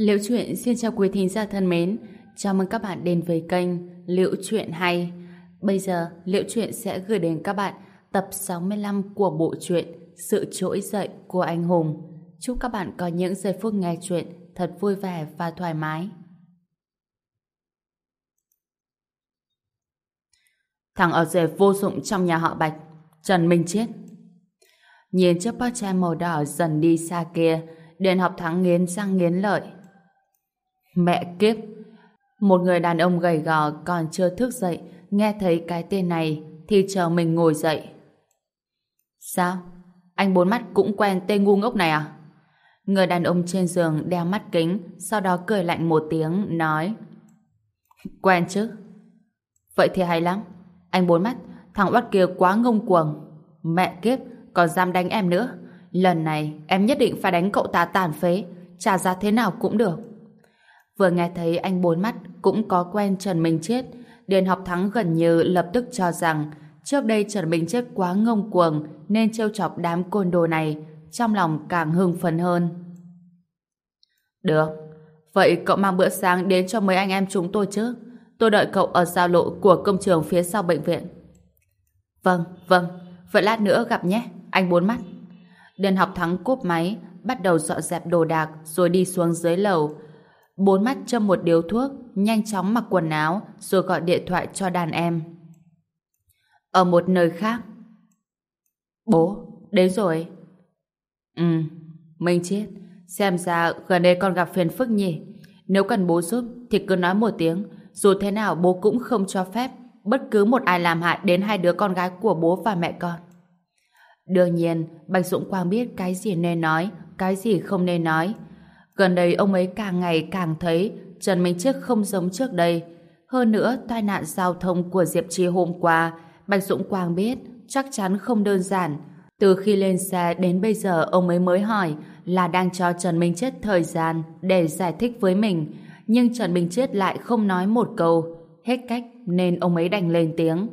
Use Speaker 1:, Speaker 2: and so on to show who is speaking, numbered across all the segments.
Speaker 1: Liễu Chuyện xin chào quý thính giả thân mến. Chào mừng các bạn đến với kênh Liễu Chuyện Hay. Bây giờ, Liễu Chuyện sẽ gửi đến các bạn tập 65 của bộ truyện Sự Trỗi Dậy của Anh Hùng. Chúc các bạn có những giây phút nghe chuyện thật vui vẻ và thoải mái. Thằng ở rể vô dụng trong nhà họ Bạch, Trần Minh Chiết. Nhìn chiếc Porsche màu đỏ dần đi xa kia, Điện học thắng nghiến răng nghiến lợi. Mẹ kiếp! Một người đàn ông gầy gò còn chưa thức dậy, nghe thấy cái tên này thì chờ mình ngồi dậy. Sao? Anh bốn mắt cũng quen tên ngu ngốc này à? Người đàn ông trên giường đeo mắt kính, sau đó cười lạnh một tiếng, nói Quen chứ? Vậy thì hay lắm. Anh bốn mắt, thằng oát kia quá ngông cuồng. Mẹ kiếp, còn dám đánh em nữa. Lần này, em nhất định phải đánh cậu ta tàn phế, trả giá thế nào cũng được. Vừa nghe thấy anh bốn mắt cũng có quen Trần Minh Chết, Điền học thắng gần như lập tức cho rằng trước đây Trần Minh Chết quá ngông cuồng nên trêu chọc đám côn đồ này, trong lòng càng hưng phấn hơn. Được, vậy cậu mang bữa sáng đến cho mấy anh em chúng tôi chứ? Tôi đợi cậu ở giao lộ của công trường phía sau bệnh viện. Vâng, vâng, vậy lát nữa gặp nhé, anh bốn mắt. Điền học thắng cúp máy, bắt đầu dọn dẹp đồ đạc rồi đi xuống dưới lầu. Bốn mắt châm một điếu thuốc, nhanh chóng mặc quần áo rồi gọi điện thoại cho đàn em. Ở một nơi khác. Bố, đến rồi. Ừ, Minh chết. Xem ra gần đây con gặp phiền phức nhỉ. Nếu cần bố giúp thì cứ nói một tiếng. Dù thế nào bố cũng không cho phép bất cứ một ai làm hại đến hai đứa con gái của bố và mẹ con. Đương nhiên, Bạch Dũng Quang biết cái gì nên nói, cái gì không nên nói. Gần đây ông ấy càng ngày càng thấy Trần Minh Chiếc không giống trước đây. Hơn nữa, tai nạn giao thông của Diệp Chi hôm qua, Bạch Dũng Quang biết chắc chắn không đơn giản. Từ khi lên xe đến bây giờ ông ấy mới hỏi là đang cho Trần Minh Chết thời gian để giải thích với mình. Nhưng Trần Minh Chết lại không nói một câu. Hết cách nên ông ấy đành lên tiếng.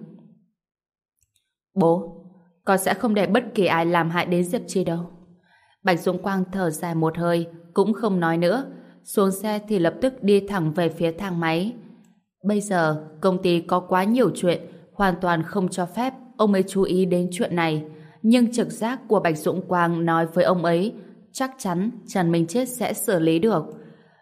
Speaker 1: Bố, con sẽ không để bất kỳ ai làm hại đến Diệp Chi đâu. Bạch Dung Quang thở dài một hơi, cũng không nói nữa. Xuống xe thì lập tức đi thẳng về phía thang máy. Bây giờ, công ty có quá nhiều chuyện, hoàn toàn không cho phép ông ấy chú ý đến chuyện này. Nhưng trực giác của Bạch Dũng Quang nói với ông ấy, chắc chắn Trần Minh Chết sẽ xử lý được.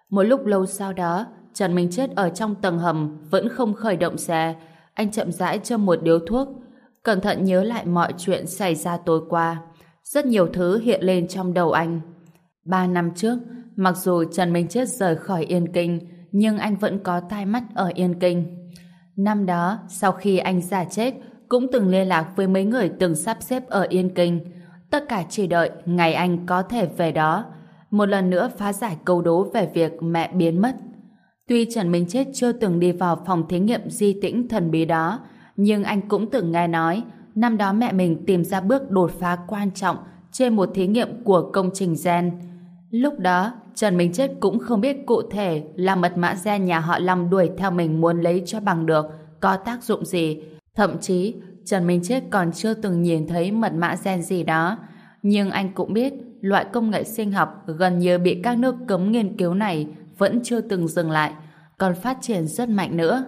Speaker 1: Một lúc lâu sau đó, Trần Minh Chết ở trong tầng hầm vẫn không khởi động xe. Anh chậm rãi châm một điếu thuốc, cẩn thận nhớ lại mọi chuyện xảy ra tối qua. Rất nhiều thứ hiện lên trong đầu anh. Ba năm trước, mặc dù Trần Minh Chết rời khỏi Yên Kinh, nhưng anh vẫn có tai mắt ở Yên Kinh. Năm đó, sau khi anh già chết, cũng từng liên lạc với mấy người từng sắp xếp ở Yên Kinh. Tất cả chỉ đợi ngày anh có thể về đó. Một lần nữa phá giải câu đố về việc mẹ biến mất. Tuy Trần Minh Chết chưa từng đi vào phòng thí nghiệm di tĩnh thần bí đó, nhưng anh cũng từng nghe nói năm đó mẹ mình tìm ra bước đột phá quan trọng trên một thí nghiệm của công trình gen. Lúc đó, Trần Minh Chết cũng không biết cụ thể là mật mã gen nhà họ Long đuổi theo mình muốn lấy cho bằng được có tác dụng gì. Thậm chí, Trần Minh Chết còn chưa từng nhìn thấy mật mã gen gì đó. Nhưng anh cũng biết loại công nghệ sinh học gần như bị các nước cấm nghiên cứu này vẫn chưa từng dừng lại, còn phát triển rất mạnh nữa.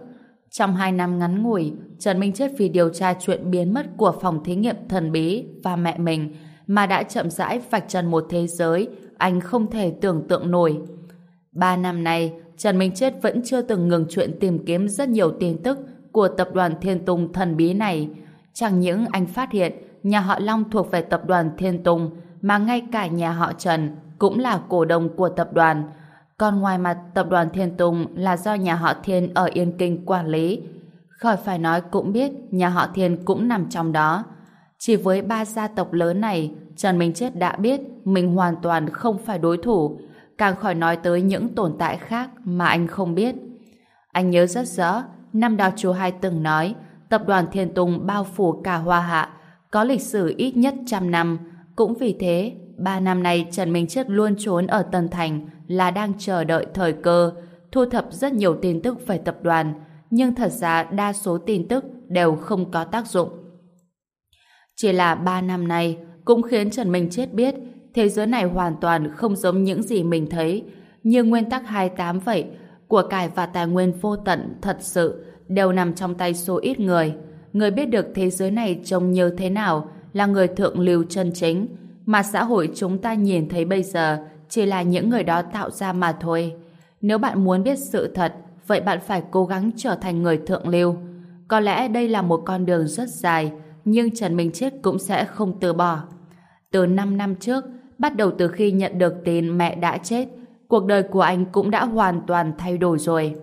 Speaker 1: Trong hai năm ngắn ngủi, Trần Minh Chết vì điều tra chuyện biến mất của phòng thí nghiệm thần bí và mẹ mình mà đã chậm rãi vạch trần một thế giới anh không thể tưởng tượng nổi. Ba năm nay, Trần Minh Chết vẫn chưa từng ngừng chuyện tìm kiếm rất nhiều tin tức của tập đoàn Thiên Tùng thần bí này. Chẳng những anh phát hiện nhà họ Long thuộc về tập đoàn Thiên Tùng mà ngay cả nhà họ Trần cũng là cổ đông của tập đoàn. Còn ngoài mặt tập đoàn Thiên Tùng là do nhà họ Thiên ở Yên Kinh quản lý. Khỏi phải nói cũng biết nhà họ Thiên cũng nằm trong đó. Chỉ với ba gia tộc lớn này, Trần Minh Chết đã biết mình hoàn toàn không phải đối thủ, càng khỏi nói tới những tồn tại khác mà anh không biết. Anh nhớ rất rõ, năm đó chú hai từng nói, tập đoàn Thiên Tùng bao phủ cả Hoa Hạ, có lịch sử ít nhất trăm năm. Cũng vì thế, ba năm nay Trần Minh Chết luôn trốn ở Tân Thành là đang chờ đợi thời cơ, thu thập rất nhiều tin tức về tập đoàn, nhưng thật ra đa số tin tức đều không có tác dụng. Chỉ là ba năm nay cũng khiến Trần Minh Chết biết thế giới này hoàn toàn không giống những gì mình thấy. Như nguyên tắc 28 vậy, của cải và tài nguyên vô tận thật sự đều nằm trong tay số ít người. Người biết được thế giới này trông như thế nào là người thượng lưu chân chính, mà xã hội chúng ta nhìn thấy bây giờ chỉ là những người đó tạo ra mà thôi. Nếu bạn muốn biết sự thật, vậy bạn phải cố gắng trở thành người thượng lưu. Có lẽ đây là một con đường rất dài, nhưng Trần Minh Chết cũng sẽ không từ bỏ. Từ 5 năm trước, bắt đầu từ khi nhận được tin mẹ đã chết, cuộc đời của anh cũng đã hoàn toàn thay đổi rồi.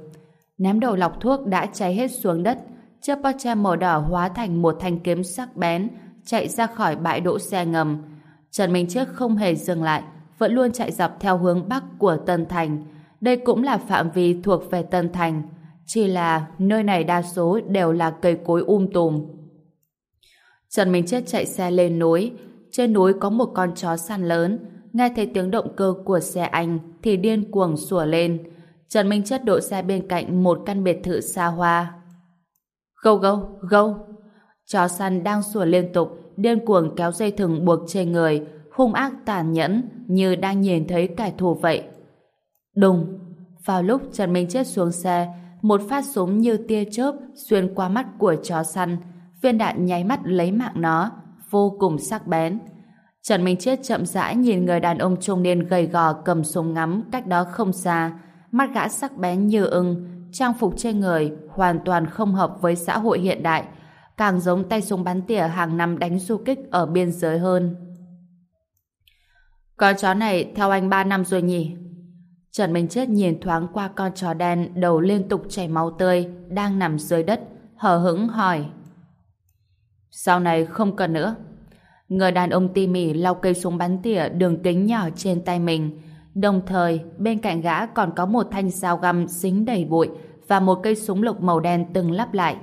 Speaker 1: Ném đầu lọc thuốc đã cháy hết xuống đất, chiếc Porsche màu đỏ hóa thành một thanh kiếm sắc bén, chạy ra khỏi bãi đỗ xe ngầm. Trần Minh Chết không hề dừng lại, vẫn luôn chạy dọc theo hướng bắc của Tân Thành. Đây cũng là phạm vi thuộc về Tân Thành, chỉ là nơi này đa số đều là cây cối um tùm. Trần Minh Chết chạy xe lên núi, trên núi có một con chó săn lớn, nghe thấy tiếng động cơ của xe anh thì điên cuồng sủa lên. Trần Minh Chết đỗ xe bên cạnh một căn biệt thự xa hoa. Gâu gâu, gâu. Chó săn đang sủa liên tục, điên cuồng kéo dây thừng buộc trên người, hung ác tàn nhẫn như đang nhìn thấy kẻ thù vậy. Đùng! Vào lúc Trần Minh Chết xuống xe, một phát súng như tia chớp xuyên qua mắt của chó săn, viên đạn nháy mắt lấy mạng nó, vô cùng sắc bén. Trần Minh Chết chậm rãi nhìn người đàn ông trung niên gầy gò cầm súng ngắm cách đó không xa, mắt gã sắc bén như ưng, trang phục trên người hoàn toàn không hợp với xã hội hiện đại, càng giống tay súng bắn tỉa hàng năm đánh du kích ở biên giới hơn. Con chó này theo anh 3 năm rồi nhỉ? Trần Minh Chết nhìn thoáng qua con chó đen đầu liên tục chảy máu tươi đang nằm dưới đất, hờ hững hỏi. Sau này không cần nữa. Người đàn ông tỉ mỉ lau cây súng bắn tỉa đường kính nhỏ trên tay mình. Đồng thời, bên cạnh gã còn có một thanh dao găm dính đầy bụi và một cây súng lục màu đen từng lắp lại.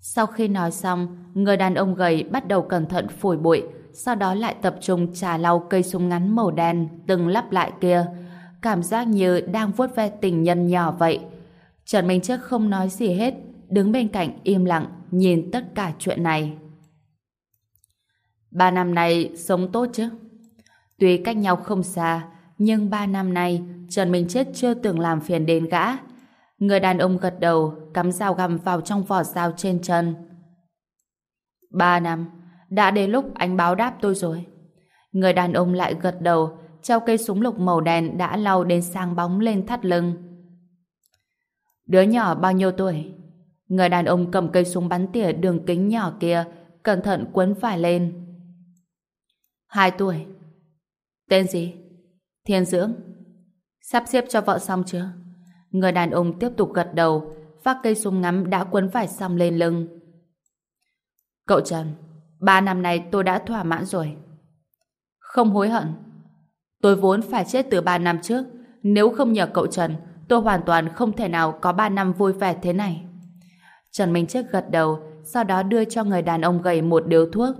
Speaker 1: Sau khi nói xong, người đàn ông gầy bắt đầu cẩn thận phủi bụi, sau đó lại tập trung trà lau cây súng ngắn màu đen từng lắp lại kia. Cảm giác như đang vuốt ve tình nhân nhỏ vậy. Trần Minh Trước không nói gì hết, đứng bên cạnh im lặng nhìn tất cả chuyện này. Ba năm nay sống tốt chứ? Tuy cách nhau không xa, nhưng ba năm nay Trần Minh Chết chưa từng làm phiền đến gã. Người đàn ông gật đầu, cắm dao găm vào trong vỏ dao trên chân. Ba năm, đã đến lúc anh báo đáp tôi rồi. Người đàn ông lại gật đầu, treo cây súng lục màu đen đã lau đến sang bóng lên thắt lưng. Đứa nhỏ bao nhiêu tuổi? Người đàn ông cầm cây súng bắn tỉa đường kính nhỏ kia, cẩn thận quấn phải lên. Hai tuổi. Tên gì? Thiên Dưỡng. Sắp xếp cho vợ xong chưa? Người đàn ông tiếp tục gật đầu, vác cây súng ngắm đã quấn phải xong lên lưng. Cậu Trần, ba năm nay tôi đã thỏa mãn rồi. Không hối hận. Tôi vốn phải chết từ ba năm trước. Nếu không nhờ cậu Trần, tôi hoàn toàn không thể nào có ba năm vui vẻ thế này. Trần Minh Chết gật đầu, sau đó đưa cho người đàn ông gầy một điếu thuốc.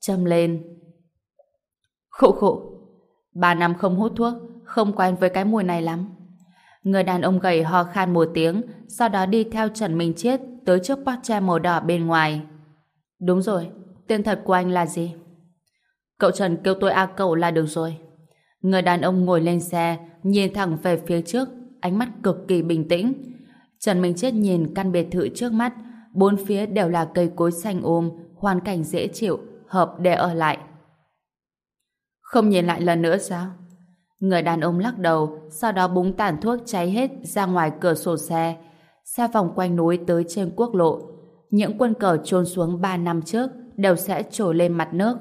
Speaker 1: Châm lên. Khụ khụ. Ba năm không hút thuốc, không quen với cái mùi này lắm. Người đàn ông gầy ho khan một tiếng, sau đó đi theo Trần Minh Chết tới trước bát tre màu đỏ bên ngoài. Đúng rồi, tên thật của anh là gì? Cậu Trần kêu tôi A cậu là được rồi. Người đàn ông ngồi lên xe, nhìn thẳng về phía trước, ánh mắt cực kỳ bình tĩnh. Trần Minh Chết nhìn căn biệt thự trước mắt, bốn phía đều là cây cối xanh ôm, hoàn cảnh dễ chịu, hợp để ở lại. Không nhìn lại lần nữa sao? Người đàn ông lắc đầu, sau đó búng tàn thuốc cháy hết ra ngoài cửa sổ xe. Xe vòng quanh núi tới trên quốc lộ. Những quân cờ trôn xuống 3 năm trước đều sẽ trồi lên mặt nước.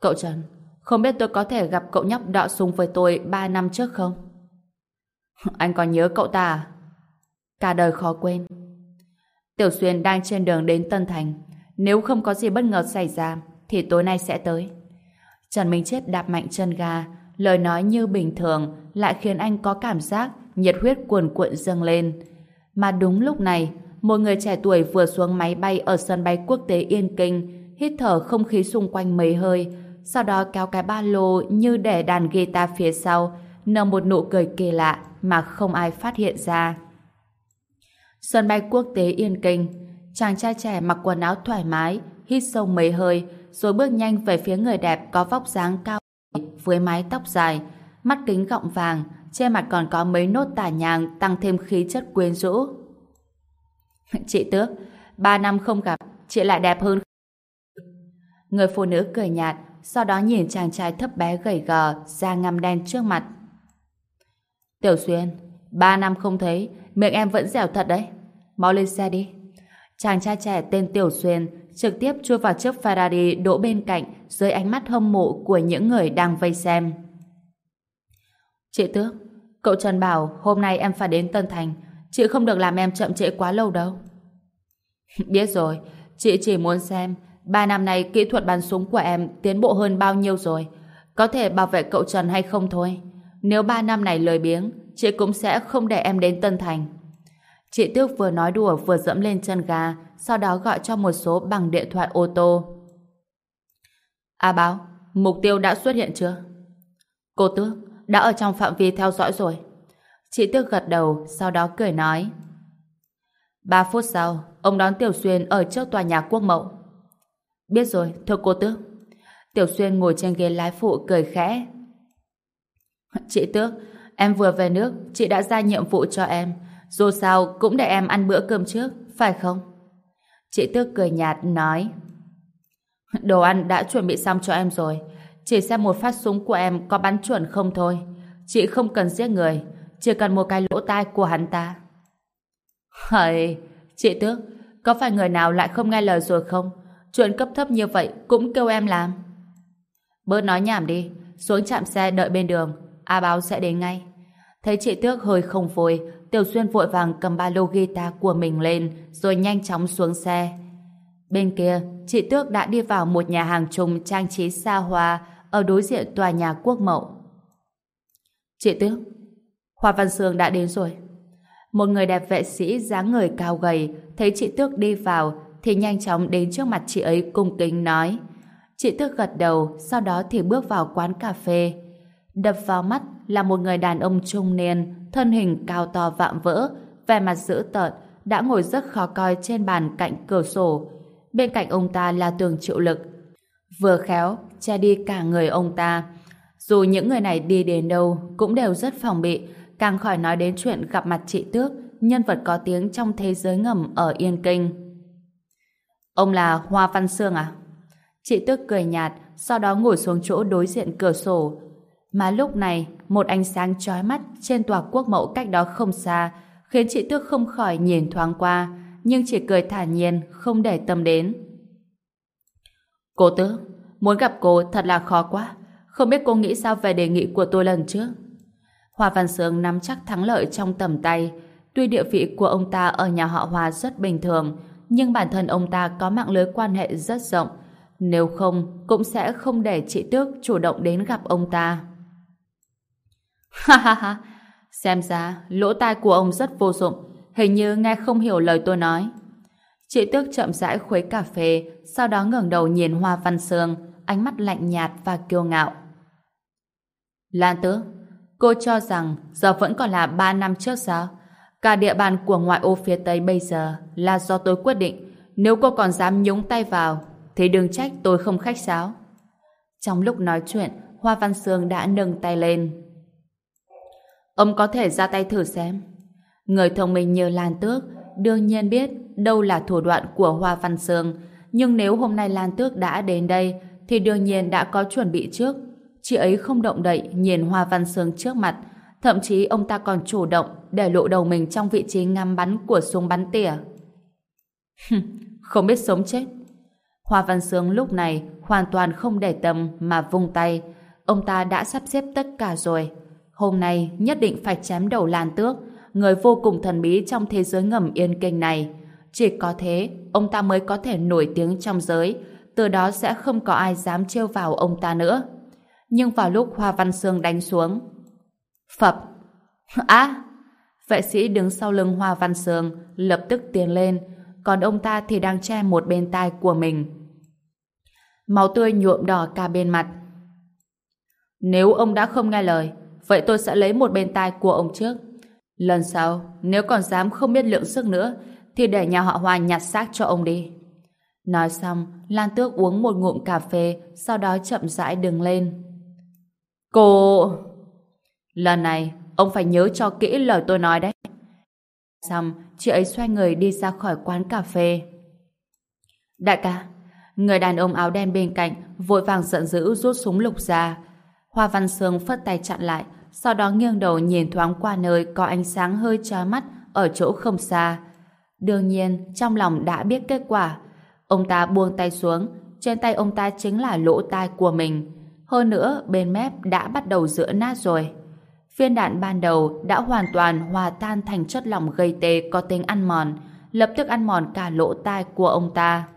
Speaker 1: Cậu Trần, không biết tôi có thể gặp cậu nhóc đọ súng với tôi 3 năm trước không? Anh còn nhớ cậu ta à? Cả đời khó quên. Tiểu Xuyên đang trên đường đến Tân Thành. Nếu không có gì bất ngờ xảy ra, thì tối nay sẽ tới. Trần Minh Chết đạp mạnh chân ga, lời nói như bình thường lại khiến anh có cảm giác nhiệt huyết cuồn cuộn dâng lên. Mà đúng lúc này, một người trẻ tuổi vừa xuống máy bay ở sân bay quốc tế Yên Kinh, hít thở không khí xung quanh mấy hơi, sau đó kéo cái ba lô như để đàn guitar phía sau, nở một nụ cười kỳ lạ mà không ai phát hiện ra. Sân bay quốc tế Yên Kinh, chàng trai trẻ mặc quần áo thoải mái, hít sâu mấy hơi, rồi bước nhanh về phía người đẹp có vóc dáng cao với mái tóc dài, mắt kính gọng vàng, trên mặt còn có mấy nốt tà nhàng tăng thêm khí chất quyến rũ. Chị Tước, ba năm không gặp, chị lại đẹp hơn. Người phụ nữ cười nhạt, sau đó nhìn chàng trai thấp bé gầy gò, da ngăm đen trước mặt. Tiểu Xuyên, ba năm không thấy, miệng em vẫn dẻo thật đấy. Mau lên xe đi. Chàng trai trẻ tên Tiểu Xuyên trực tiếp chui vào chiếc Ferrari đỗ bên cạnh dưới ánh mắt hâm mộ của những người đang vây xem. Chị Tước, cậu Trần bảo hôm nay em phải đến Tân Thành. Chị không được làm em chậm trễ quá lâu đâu. Biết rồi, chị chỉ muốn xem ba năm nay kỹ thuật bắn súng của em tiến bộ hơn bao nhiêu rồi. Có thể bảo vệ cậu Trần hay không thôi. Nếu ba năm này lời biếng, chị cũng sẽ không để em đến Tân Thành. Chị Tước vừa nói đùa vừa dẫm lên chân gà sau đó gọi cho một số bằng điện thoại ô tô. A báo, mục tiêu đã xuất hiện chưa? Cô Tước, đã ở trong phạm vi theo dõi rồi. Chị Tước gật đầu, sau đó cười nói. Ba phút sau, ông đón Tiểu Xuyên ở trước tòa nhà quốc mậu. Biết rồi, thưa cô Tước. Tiểu Xuyên ngồi trên ghế lái phụ cười khẽ. Chị Tước, em vừa về nước, chị đã ra nhiệm vụ cho em. Dù sao cũng để em ăn bữa cơm trước, phải không? Chị Tước cười nhạt nói Đồ ăn đã chuẩn bị xong cho em rồi Chỉ xem một phát súng của em có bắn chuẩn không thôi Chị không cần giết người chỉ cần một cái lỗ tai của hắn ta Hầy, Chị Tước Có phải người nào lại không nghe lời rồi không Chuyện cấp thấp như vậy cũng kêu em làm Bớt nói nhảm đi Xuống chạm xe đợi bên đường A báo sẽ đến ngay Thấy chị Tước hơi không vui Tiểu Xuyên vội vàng cầm ba lô guitar của mình lên rồi nhanh chóng xuống xe. Bên kia, chị Tước đã đi vào một nhà hàng trùng trang trí xa hoa ở đối diện tòa nhà quốc mậu. Chị Tước, Hoa Văn Sương đã đến rồi. Một người đẹp vệ sĩ dáng người cao gầy thấy chị Tước đi vào thì nhanh chóng đến trước mặt chị ấy cung kính nói. Chị Tước gật đầu, sau đó thì bước vào quán cà phê. Đập vào mắt là một người đàn ông trung niên, thân hình cao to vạm vỡ, vẻ mặt dữ tợn, đã ngồi rất khó coi trên bàn cạnh cửa sổ. Bên cạnh ông ta là tường triệu lực. Vừa khéo, che đi cả người ông ta. Dù những người này đi đến đâu cũng đều rất phòng bị, càng khỏi nói đến chuyện gặp mặt chị Tước, nhân vật có tiếng trong thế giới ngầm ở Yên Kinh. Ông là Hoa Văn Sương à? Chị Tước cười nhạt, sau đó ngồi xuống chỗ đối diện cửa sổ, mà lúc này, một ánh sáng chói mắt trên tòa quốc mẫu cách đó không xa khiến chị Tước không khỏi nhìn thoáng qua nhưng chỉ cười thản nhiên, không để tâm đến. Cô Tước, muốn gặp cô thật là khó quá. Không biết cô nghĩ sao về đề nghị của tôi lần trước? Hoa Văn Sương nắm chắc thắng lợi trong tầm tay. Tuy địa vị của ông ta ở nhà họ Hoa rất bình thường, nhưng bản thân ông ta có mạng lưới quan hệ rất rộng. Nếu không, cũng sẽ không để chị Tước chủ động đến gặp ông ta. Ha ha ha, xem ra lỗ tai của ông rất vô dụng, hình như nghe không hiểu lời tôi nói. Chị Tước chậm rãi khuấy cà phê, sau đó ngẩng đầu nhìn Hoa Văn Sương, ánh mắt lạnh nhạt và kiêu ngạo. Lan Tước, cô cho rằng giờ vẫn còn là 3 năm trước sao? Cả địa bàn của ngoại ô phía Tây bây giờ là do tôi quyết định. Nếu cô còn dám nhúng tay vào, thì đừng trách tôi không khách sáo. Trong lúc nói chuyện, Hoa Văn Sương đã nâng tay lên, Ông có thể ra tay thử xem. Người thông minh như Lan Tước đương nhiên biết đâu là thủ đoạn của Hoa Văn Sương, nhưng nếu hôm nay Lan Tước đã đến đây thì đương nhiên đã có chuẩn bị trước. Chị ấy không động đậy nhìn Hoa Văn Sương trước mặt, thậm chí ông ta còn chủ động để lộ đầu mình trong vị trí ngắm bắn của súng bắn tỉa. không biết sống chết. Hoa Văn Sương lúc này hoàn toàn không để tâm mà vung tay. Ông ta đã sắp xếp tất cả rồi. Hôm nay nhất định phải chém đầu Lan Tước, người vô cùng thần bí trong thế giới ngầm yên kinh này. Chỉ có thế, ông ta mới có thể nổi tiếng trong giới, từ đó sẽ không có ai dám trêu vào ông ta nữa. Nhưng vào lúc Hoa Văn Sương đánh xuống, Phập! Á! vệ sĩ đứng sau lưng Hoa Văn Sương lập tức tiến lên, còn ông ta thì đang che một bên tai của mình. Máu tươi nhuộm đỏ cả bên mặt. Nếu ông đã không nghe lời, vậy tôi sẽ lấy một bên tai của ông trước. Lần sau, nếu còn dám không biết lượng sức nữa, thì để nhà họ Hoa nhặt xác cho ông đi. Nói xong, Lan Tước uống một ngụm cà phê, sau đó chậm rãi đứng lên. Cô... Lần này, ông phải nhớ cho kỹ lời tôi nói đấy. Xong, chị ấy xoay người đi ra khỏi quán cà phê. Đại ca, người đàn ông áo đen bên cạnh vội vàng giận dữ rút súng lục ra. Hoa Văn Sương phất tay chặn lại, sau đó nghiêng đầu nhìn thoáng qua nơi có ánh sáng hơi chói mắt ở chỗ không xa. Đương nhiên, trong lòng đã biết kết quả. Ông ta buông tay xuống, trên tay ông ta chính là lỗ tai của mình. Hơn nữa, bên mép đã bắt đầu rữa nát rồi. Viên đạn ban đầu đã hoàn toàn hòa tan thành chất lỏng gây tê có tính ăn mòn, lập tức ăn mòn cả lỗ tai của ông ta.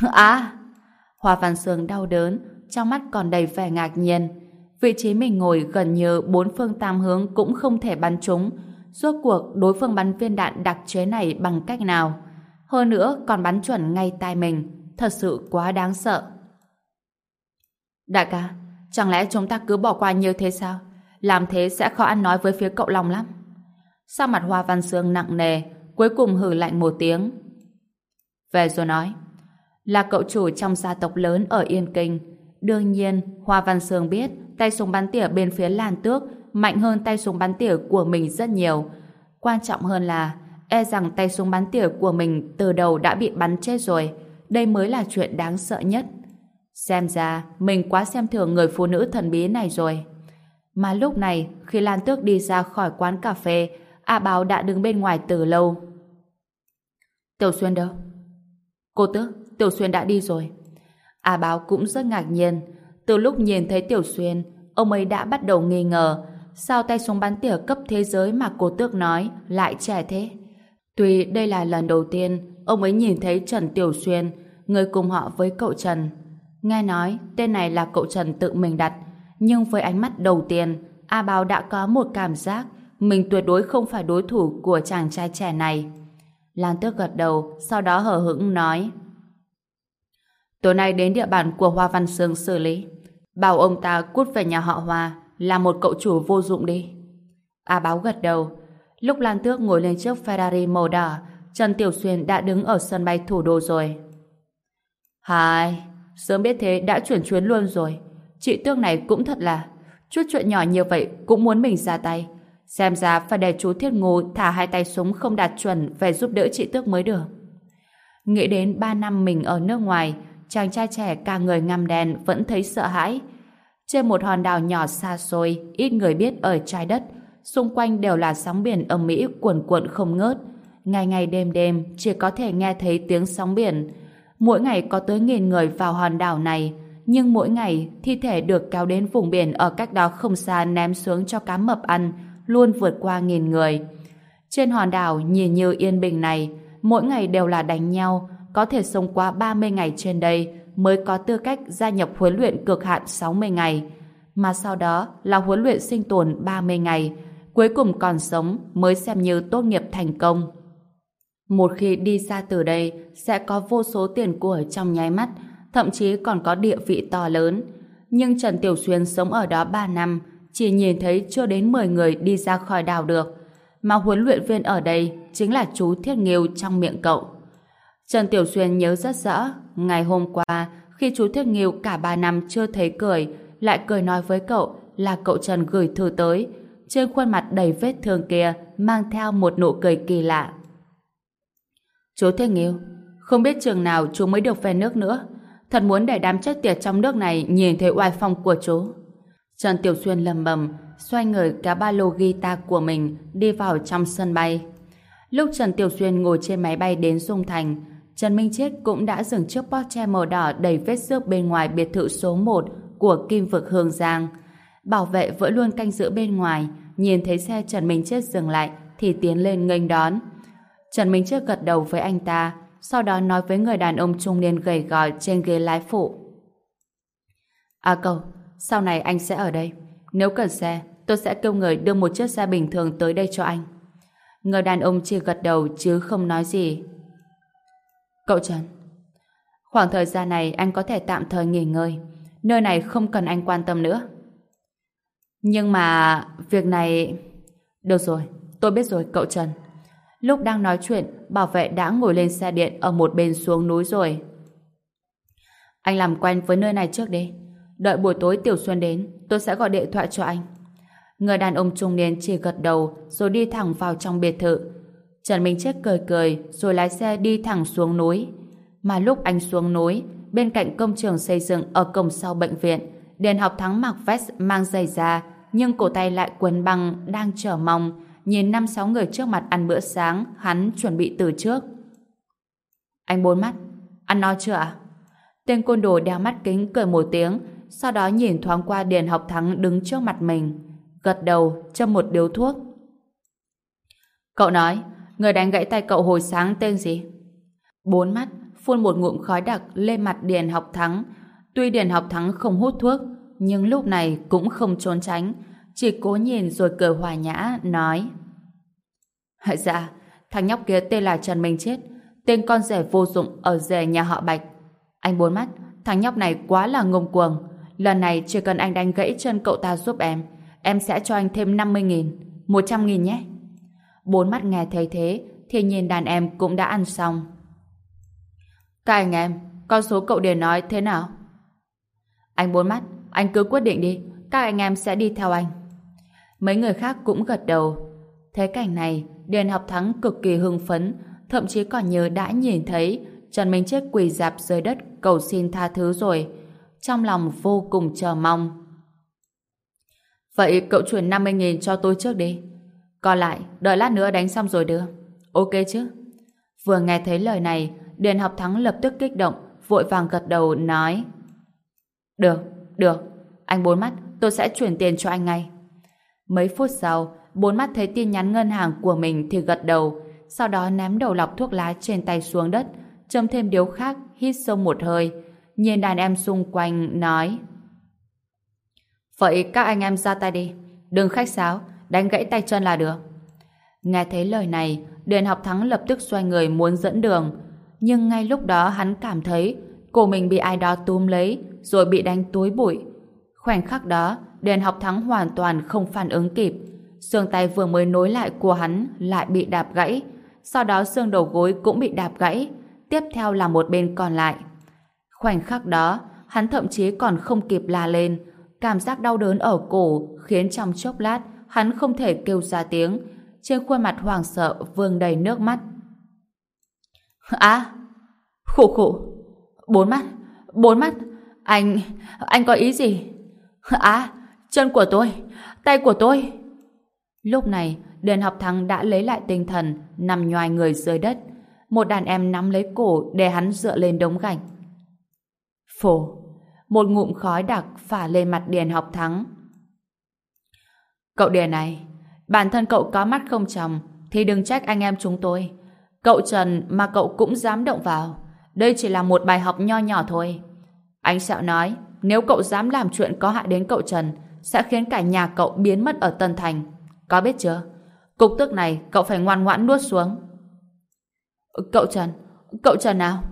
Speaker 1: À! Hoa Văn Sương đau đớn, trong mắt còn đầy vẻ ngạc nhiên. Vị trí mình ngồi gần như bốn phương tam hướng cũng không thể bắn trúng. Rốt cuộc đối phương bắn viên đạn đặc chế này bằng cách nào? Hơn nữa còn bắn chuẩn ngay tai mình. Thật sự quá đáng sợ. Đại ca, chẳng lẽ chúng ta cứ bỏ qua như thế sao? Làm thế sẽ khó ăn nói với phía cậu lòng lắm. Sao mặt Hoa Văn Sương nặng nề, cuối cùng hử lạnh một tiếng. Về rồi nói, là cậu chủ trong gia tộc lớn ở Yên Kinh. Đương nhiên, Hoa Văn Sương biết tay súng bắn tỉa bên phía Lan Tước mạnh hơn tay súng bắn tỉa của mình rất nhiều. Quan trọng hơn là e rằng tay súng bắn tỉa của mình từ đầu đã bị bắn chết rồi. Đây mới là chuyện đáng sợ nhất. Xem ra, mình quá xem thường người phụ nữ thần bí này rồi. Mà lúc này, khi Lan Tước đi ra khỏi quán cà phê, A Báo đã đứng bên ngoài từ lâu. Tiểu Xuyên đâu? Cô Tước, Tiểu Xuyên đã đi rồi. A Báo cũng rất ngạc nhiên. Từ lúc nhìn thấy Tiểu Xuyên, ông ấy đã bắt đầu nghi ngờ sao tay súng bắn tỉa cấp thế giới mà cô Tước nói lại trẻ thế. Tuy đây là lần đầu tiên ông ấy nhìn thấy Trần Tiểu Xuyên, người cùng họ với cậu Trần. Nghe nói tên này là cậu Trần tự mình đặt, nhưng với ánh mắt đầu tiên, A Bao đã có một cảm giác mình tuyệt đối không phải đối thủ của chàng trai trẻ này. Lan Tước gật đầu, sau đó hờ hững nói Tối nay đến địa bàn của Hoa Văn Sương xử lý. Bảo ông ta cút về nhà họ Hoa, là một cậu chủ vô dụng đi. A Báo gật đầu. Lúc Lan Tước ngồi lên chiếc Ferrari màu đỏ, Trần Tiểu Xuyên đã đứng ở sân bay thủ đô rồi. Hai, sớm biết thế đã chuyển chuyến luôn rồi. Chị Tước này cũng thật là chút chuyện nhỏ như vậy cũng muốn mình ra tay. Xem ra phải để chú Thiết Ngô thả hai tay súng không đạt chuẩn về giúp đỡ chị Tước mới được. Nghĩ đến ba năm mình ở nước ngoài, chàng trai trẻ cả người ngăm đèn vẫn thấy sợ hãi. Trên một hòn đảo nhỏ xa xôi, ít người biết ở trái đất, xung quanh đều là sóng biển ầm mỹ cuồn cuộn không ngớt. Ngày ngày đêm đêm chỉ có thể nghe thấy tiếng sóng biển. Mỗi ngày có tới nghìn người vào hòn đảo này, nhưng mỗi ngày thi thể được kéo đến vùng biển ở cách đó không xa ném xuống cho cá mập ăn, luôn vượt qua nghìn người. Trên hòn đảo nhìn như yên bình này, mỗi ngày đều là đánh nhau, có thể sống qua 30 ngày trên đây mới có tư cách gia nhập huấn luyện cực hạn 60 ngày, mà sau đó là huấn luyện sinh tồn 30 ngày, cuối cùng còn sống mới xem như tốt nghiệp thành công. Một khi đi ra từ đây, sẽ có vô số tiền của trong nháy mắt, thậm chí còn có địa vị to lớn. Nhưng Trần Tiểu Xuyên sống ở đó 3 năm, chỉ nhìn thấy chưa đến 10 người đi ra khỏi đảo được. Mà huấn luyện viên ở đây chính là chú Thiết Nghiêu trong miệng cậu. Trần Tiểu Xuyên nhớ rất rõ, ngày hôm qua, khi chú Thiết Nghiêu cả 3 năm chưa thấy cười, lại cười nói với cậu là cậu Trần gửi thư tới. Trên khuôn mặt đầy vết thương kia mang theo một nụ cười kỳ lạ. Chú Thiên Nghiêu, không biết trường nào chú mới được về nước nữa. Thật muốn để đám chết tiệt trong nước này nhìn thấy oai phong của chú. Trần Tiểu Xuyên lầm bầm, xoay người cả ba lô guitar của mình đi vào trong sân bay. Lúc Trần Tiểu Xuyên ngồi trên máy bay đến Dung Thành, Trần Minh Chết cũng đã dừng trước Porsche màu đỏ đầy vết xước bên ngoài biệt thự số 1 của Kim Vực Hương Giang. Bảo vệ vẫn luôn canh giữ bên ngoài, nhìn thấy xe Trần Minh Chết dừng lại thì tiến lên nghênh đón. Trần Minh Chiết gật đầu với anh ta, sau đó nói với người đàn ông trung niên gầy gò trên ghế lái phụ. À cầu, sau này anh sẽ ở đây. Nếu cần xe, tôi sẽ kêu người đưa một chiếc xe bình thường tới đây cho anh. Người đàn ông chỉ gật đầu chứ không nói gì. Cậu Trần, khoảng thời gian này anh có thể tạm thời nghỉ ngơi. Nơi này không cần anh quan tâm nữa. Nhưng mà việc này... Được rồi, tôi biết rồi cậu Trần. Lúc đang nói chuyện, bảo vệ đã ngồi lên xe điện ở một bên xuống núi rồi. Anh làm quen với nơi này trước đi. Đợi buổi tối Tiểu Xuân đến, tôi sẽ gọi điện thoại cho anh. Người đàn ông trung niên chỉ gật đầu rồi đi thẳng vào trong biệt thự. Trần Minh Chết cười cười rồi lái xe đi thẳng xuống núi. Mà lúc anh xuống núi, bên cạnh công trường xây dựng ở cổng sau bệnh viện, Điền học thắng mặc vest mang giày da, nhưng cổ tay lại quấn băng đang chờ mong, nhìn năm sáu người trước mặt ăn bữa sáng, hắn chuẩn bị từ trước. Anh bốn mắt, ăn no chưa ạ? Tên côn đồ đeo mắt kính cười một tiếng, sau đó nhìn thoáng qua Điền học thắng đứng trước mặt mình, gật đầu, châm một điếu thuốc. Cậu nói, người đánh gãy tay cậu hồi sáng tên gì? Bốn mắt, phun một ngụm khói đặc lên mặt Điền học thắng. Tuy Điền học thắng không hút thuốc, nhưng lúc này cũng không trốn tránh, chỉ cố nhìn rồi cười hòa nhã, nói dạ, thằng nhóc kia tên là Trần Minh Chết, tên con rể vô dụng ở rể nhà họ Bạch. Anh bốn mắt, thằng nhóc này quá là ngông cuồng. Lần này chỉ cần anh đánh gãy chân cậu ta giúp em, em sẽ cho anh thêm 50 nghìn, 100 nghìn nhé. Bốn mắt nghe thấy thế, thì nhìn đàn em cũng đã ăn xong. Các anh em, con số cậu để nói thế nào? Anh bốn mắt, anh cứ quyết định đi, các anh em sẽ đi theo anh. Mấy người khác cũng gật đầu. Thế cảnh này, Điền học thắng cực kỳ hưng phấn, thậm chí còn nhớ đã nhìn thấy Trần Minh Chết quỳ dạp dưới đất cầu xin tha thứ rồi. Trong lòng vô cùng chờ mong. Vậy cậu chuyển 50.000 cho tôi trước đi. Còn lại, đợi lát nữa đánh xong rồi đưa. Ok chứ? Vừa nghe thấy lời này, Điền học thắng lập tức kích động, vội vàng gật đầu, nói Được, được. Anh bốn mắt, tôi sẽ chuyển tiền cho anh ngay. Mấy phút sau, bốn mắt thấy tin nhắn ngân hàng của mình thì gật đầu, sau đó ném đầu lọc thuốc lá trên tay xuống đất, châm thêm điếu khác, hít sâu một hơi, nhìn đàn em xung quanh, nói Vậy các anh em ra tay đi, đừng khách sáo, đánh gãy tay chân là được. Nghe thấy lời này, Điền học thắng lập tức xoay người muốn dẫn đường, nhưng ngay lúc đó hắn cảm thấy cổ mình bị ai đó túm lấy, rồi bị đánh túi bụi. Khoảnh khắc đó, đền học thắng hoàn toàn không phản ứng kịp. Xương tay vừa mới nối lại của hắn lại bị đạp gãy, sau đó xương đầu gối cũng bị đạp gãy, tiếp theo là một bên còn lại. Khoảnh khắc đó, hắn thậm chí còn không kịp la lên, cảm giác đau đớn ở cổ khiến trong chốc lát hắn không thể kêu ra tiếng, trên khuôn mặt hoảng sợ vương đầy nước mắt. À, khổ khổ, bốn mắt, bốn mắt, anh, anh có ý gì? À, chân của tôi, tay của tôi. Lúc này, đền học thắng đã lấy lại tinh thần, nằm nhoài người dưới đất. Một đàn em nắm lấy cổ để hắn dựa lên đống gạch. Phổ, một ngụm khói đặc phả lên mặt Điền học thắng. Cậu Điền này, bản thân cậu có mắt không chồng, thì đừng trách anh em chúng tôi. Cậu Trần mà cậu cũng dám động vào. Đây chỉ là một bài học nho nhỏ thôi. Anh Sẹo nói, nếu cậu dám làm chuyện có hại đến cậu Trần, sẽ khiến cả nhà cậu biến mất ở Tân Thành. Có biết chưa? Cục tức này cậu phải ngoan ngoãn nuốt xuống. Cậu Trần, cậu Trần nào?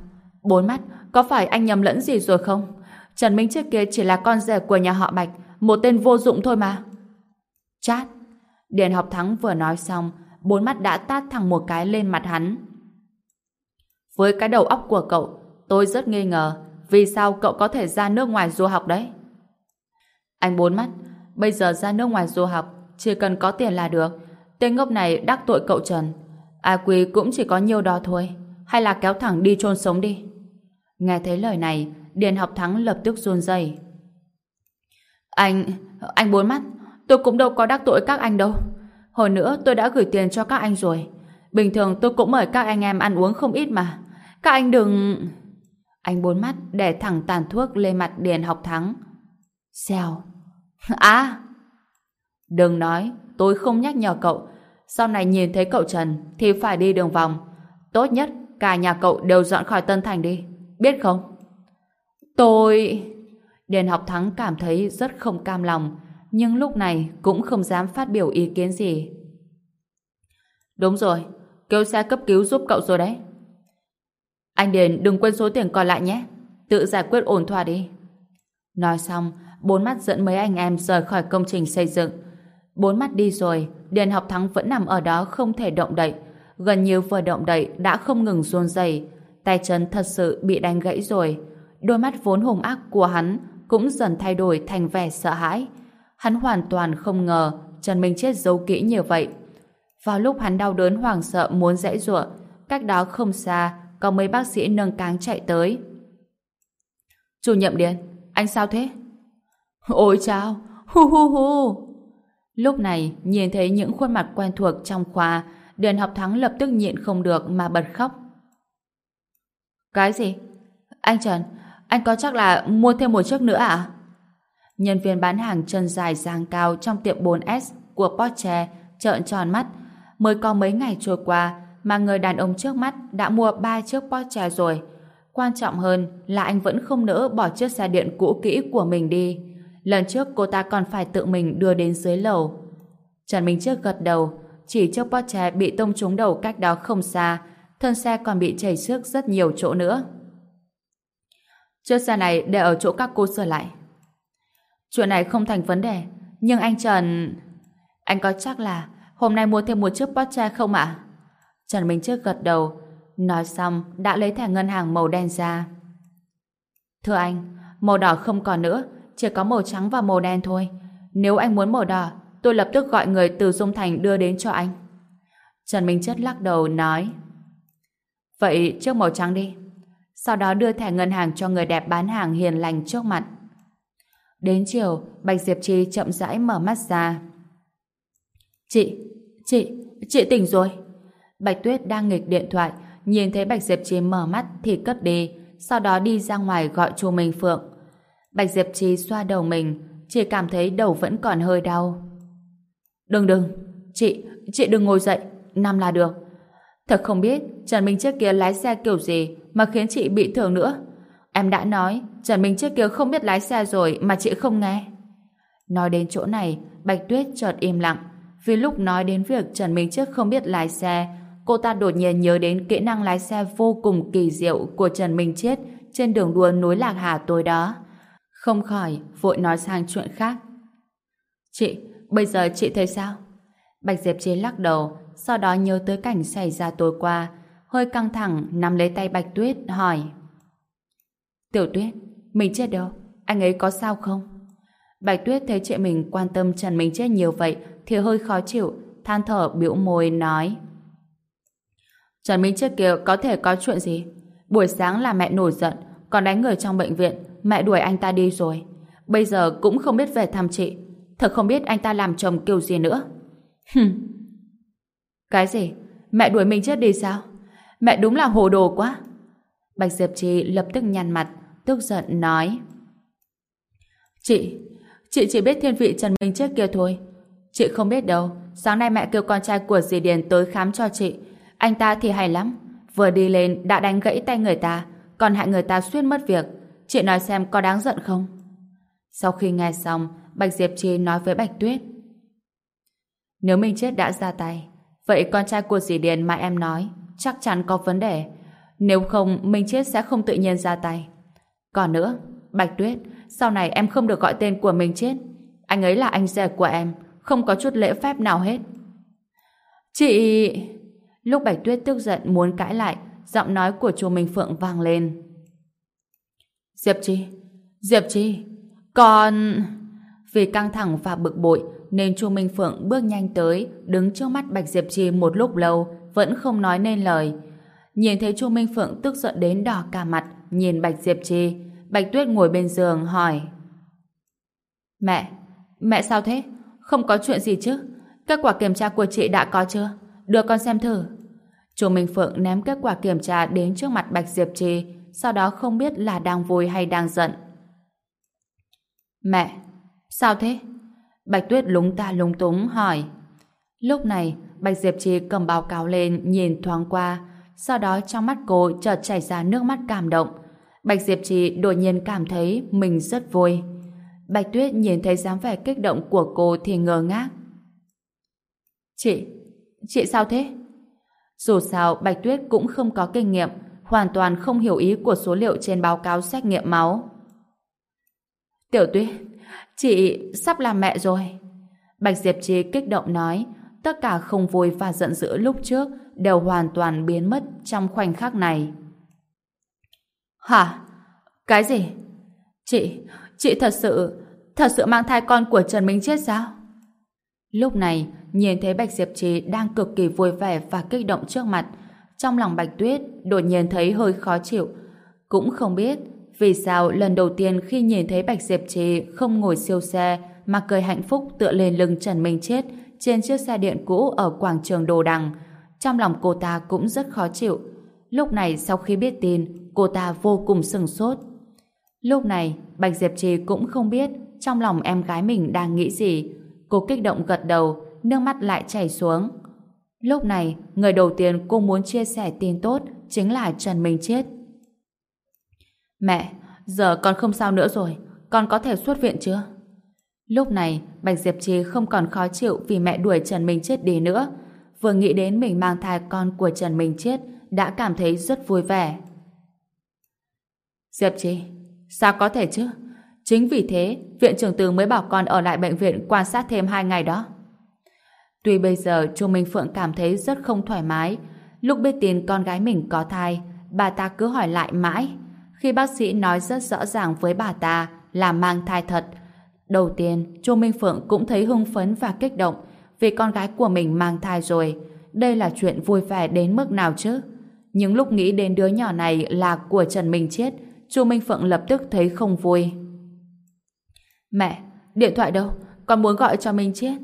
Speaker 1: Bốn mắt, có phải anh nhầm lẫn gì rồi không? Trần Minh trước kia chỉ là con rể của nhà họ Bạch, một tên vô dụng thôi mà. Chát. Điền học thắng vừa nói xong, bốn mắt đã tát thẳng một cái lên mặt hắn. Với cái đầu óc của cậu, tôi rất nghi ngờ vì sao cậu có thể ra nước ngoài du học đấy. Anh bốn mắt, bây giờ ra nước ngoài du học, chỉ cần có tiền là được. Tên ngốc này đắc tội cậu Trần. A Quý cũng chỉ có nhiêu đó thôi. Hay là kéo thẳng đi chôn sống đi. Nghe thấy lời này, Điền học thắng lập tức run rẩy. Anh, anh bốn mắt, tôi cũng đâu có đắc tội các anh đâu. Hồi nữa tôi đã gửi tiền cho các anh rồi. Bình thường tôi cũng mời các anh em ăn uống không ít mà. Các anh đừng... Anh bốn mắt để thẳng tàn thuốc lên mặt Điền học thắng. Xèo. À! Đừng nói, tôi không nhắc nhở cậu. Sau này nhìn thấy cậu Trần thì phải đi đường vòng. Tốt nhất cả nhà cậu đều dọn khỏi Tân Thành đi. Biết không? Tôi... Điền học thắng cảm thấy rất không cam lòng nhưng lúc này cũng không dám phát biểu ý kiến gì. Đúng rồi, kêu xe cấp cứu giúp cậu rồi đấy. Anh Điền đừng quên số tiền còn lại nhé. Tự giải quyết ổn thỏa đi. Nói xong, bốn mắt dẫn mấy anh em rời khỏi công trình xây dựng. Bốn mắt đi rồi, Điền học thắng vẫn nằm ở đó không thể động đậy. Gần như vừa động đậy đã không ngừng run rẩy, tay chân thật sự bị đánh gãy rồi. Đôi mắt vốn hùng ác của hắn cũng dần thay đổi thành vẻ sợ hãi. Hắn hoàn toàn không ngờ Trần Minh Chết giấu kỹ như vậy. Vào lúc hắn đau đớn hoảng sợ muốn dãy giụa, cách đó không xa, có mấy bác sĩ nâng cáng chạy tới. Chủ nhiệm Điền, anh sao thế? Ôi chao, hu hu hu. Lúc này, nhìn thấy những khuôn mặt quen thuộc trong khoa, Điền học thắng lập tức nhịn không được mà bật khóc. Cái gì? Anh Trần, anh có chắc là mua thêm một chiếc nữa à? Nhân viên bán hàng chân dài dáng cao trong tiệm 4S của Porsche trợn tròn mắt. Mới có mấy ngày trôi qua mà người đàn ông trước mắt đã mua ba chiếc Porsche rồi. Quan trọng hơn là anh vẫn không nỡ bỏ chiếc xe điện cũ kỹ của mình đi. Lần trước cô ta còn phải tự mình đưa đến dưới lầu. Trần Minh Trước gật đầu, chỉ chiếc Porsche bị tông trúng đầu cách đó không xa, thân xe còn bị chảy xước rất nhiều chỗ nữa. Chiếc xe này để ở chỗ các cô sửa lại. Chuyện này không thành vấn đề, nhưng anh Trần... Anh có chắc là hôm nay mua thêm một chiếc Porsche không ạ? Trần Minh Trước gật đầu, nói xong đã lấy thẻ ngân hàng màu đen ra. Thưa anh, màu đỏ không còn nữa, chỉ có màu trắng và màu đen thôi. Nếu anh muốn màu đỏ, tôi lập tức gọi người từ Dung Thành đưa đến cho anh. Trần Minh Chất lắc đầu nói Vậy trước màu trắng đi. Sau đó đưa thẻ ngân hàng cho người đẹp bán hàng hiền lành trước mặt. Đến chiều, Bạch Diệp Trì chậm rãi mở mắt ra. Chị, chị, chị tỉnh rồi. Bạch Tuyết đang nghịch điện thoại, nhìn thấy Bạch Diệp Trì mở mắt thì cất đi, sau đó đi ra ngoài gọi chu Minh Phượng. Bạch Diệp Trì xoa đầu mình, chỉ cảm thấy đầu vẫn còn hơi đau. Đừng đừng, chị, chị đừng ngồi dậy, nằm là được. Thật không biết Trần Minh trước kia lái xe kiểu gì mà khiến chị bị thương nữa. Em đã nói Trần Minh trước kia không biết lái xe rồi mà chị không nghe. Nói đến chỗ này, Bạch Tuyết chợt im lặng. Vì lúc nói đến việc Trần Minh trước không biết lái xe, cô ta đột nhiên nhớ đến kỹ năng lái xe vô cùng kỳ diệu của Trần Minh Chết trên đường đua núi Lạc Hà tối đó. Không khỏi, vội nói sang chuyện khác. Chị, bây giờ chị thấy sao? Bạch Diệp Chế lắc đầu, sau đó nhớ tới cảnh xảy ra tối qua, hơi căng thẳng nắm lấy tay Bạch Tuyết hỏi. Tiểu Tuyết, mình chết đâu? Anh ấy có sao không? Bạch Tuyết thấy chị mình quan tâm Trần Minh Chết nhiều vậy thì hơi khó chịu, than thở biểu môi nói. Trần Minh Chết kia có thể có chuyện gì? Buổi sáng là mẹ nổi giận, còn đánh người trong bệnh viện, mẹ đuổi anh ta đi rồi. Bây giờ cũng không biết về thăm chị. Thật không biết anh ta làm chồng kiểu gì nữa. Hừm. Cái gì? Mẹ đuổi mình chết đi sao? Mẹ đúng là hồ đồ quá. Bạch Diệp Trì lập tức nhăn mặt, tức giận nói. Chị, chị chỉ biết thiên vị Trần Minh chết kia thôi. Chị không biết đâu, sáng nay mẹ kêu con trai của dì Điền tới khám cho chị. Anh ta thì hay lắm, vừa đi lên đã đánh gãy tay người ta, còn hại người ta suýt mất việc. Chị nói xem có đáng giận không? Sau khi nghe xong, Bạch Diệp Chi nói với Bạch Tuyết. Nếu Minh Chết đã ra tay, vậy con trai của dì Điền mà em nói chắc chắn có vấn đề. Nếu không, Minh Chết sẽ không tự nhiên ra tay. Còn nữa, Bạch Tuyết, sau này em không được gọi tên của Minh Chết. Anh ấy là anh rể của em, không có chút lễ phép nào hết. Chị... Lúc Bạch Tuyết tức giận muốn cãi lại, giọng nói của chùa Minh Phượng vang lên. Diệp Chi, Diệp Chi, con... Vì căng thẳng và bực bội nên Chu Minh Phượng bước nhanh tới đứng trước mắt Bạch Diệp Chi một lúc lâu vẫn không nói nên lời. Nhìn thấy Chu Minh Phượng tức giận đến đỏ cả mặt nhìn Bạch Diệp Chi Bạch Tuyết ngồi bên giường hỏi Mẹ, mẹ sao thế? Không có chuyện gì chứ? Kết quả kiểm tra của chị đã có chưa? Đưa con xem thử. Chu Minh Phượng ném kết quả kiểm tra đến trước mặt Bạch Diệp Chi sau đó không biết là đang vui hay đang giận. Mẹ, sao thế? Bạch Tuyết lúng ta lúng túng hỏi. Lúc này, Bạch Diệp trì cầm báo cáo lên nhìn thoáng qua, sau đó trong mắt cô chợt chảy ra nước mắt cảm động. Bạch Diệp trì đột nhiên cảm thấy mình rất vui. Bạch Tuyết nhìn thấy dáng vẻ kích động của cô thì ngơ ngác. Chị, chị sao thế? Dù sao Bạch Tuyết cũng không có kinh nghiệm, hoàn toàn không hiểu ý của số liệu trên báo cáo xét nghiệm máu. Tiểu Tuyết, chị sắp làm mẹ rồi. Bạch Diệp Trì kích động nói, tất cả không vui và giận dữ lúc trước đều hoàn toàn biến mất trong khoảnh khắc này. Hả? Cái gì? Chị, chị thật sự, thật sự mang thai con của Trần Minh Chết sao? Lúc này, nhìn thấy Bạch Diệp Trì đang cực kỳ vui vẻ và kích động trước mặt, trong lòng Bạch Tuyết đột nhiên thấy hơi khó chịu. Cũng không biết vì sao lần đầu tiên khi nhìn thấy Bạch Diệp Trì không ngồi siêu xe mà cười hạnh phúc tựa lên lưng Trần Minh Chết trên chiếc xe điện cũ ở quảng trường Đồ Đằng. Trong lòng cô ta cũng rất khó chịu. Lúc này sau khi biết tin, cô ta vô cùng sừng sốt. Lúc này, Bạch Diệp Trì cũng không biết trong lòng em gái mình đang nghĩ gì. Cô kích động gật đầu, nước mắt lại chảy xuống. Lúc này, người đầu tiên cô muốn chia sẻ tin tốt chính là Trần Minh Chết. Mẹ, giờ con không sao nữa rồi, con có thể xuất viện chưa? Lúc này, Bạch Diệp Trì không còn khó chịu vì mẹ đuổi Trần Minh Chết đi nữa. Vừa nghĩ đến mình mang thai con của Trần Minh Chết đã cảm thấy rất vui vẻ. Diệp Trì, sao có thể chứ? Chính vì thế, viện trưởng từ mới bảo con ở lại bệnh viện quan sát thêm hai ngày đó. Tuy bây giờ Chu Minh Phượng cảm thấy rất không thoải mái, lúc biết tin con gái mình có thai, bà ta cứ hỏi lại mãi. Khi bác sĩ nói rất rõ ràng với bà ta là mang thai thật, đầu tiên Chu Minh Phượng cũng thấy hưng phấn và kích động vì con gái của mình mang thai rồi. Đây là chuyện vui vẻ đến mức nào chứ? Nhưng lúc nghĩ đến đứa nhỏ này là của Trần Minh Chết, Chu Minh Phượng lập tức thấy không vui. Mẹ, điện thoại đâu? Con muốn gọi cho Minh Chết.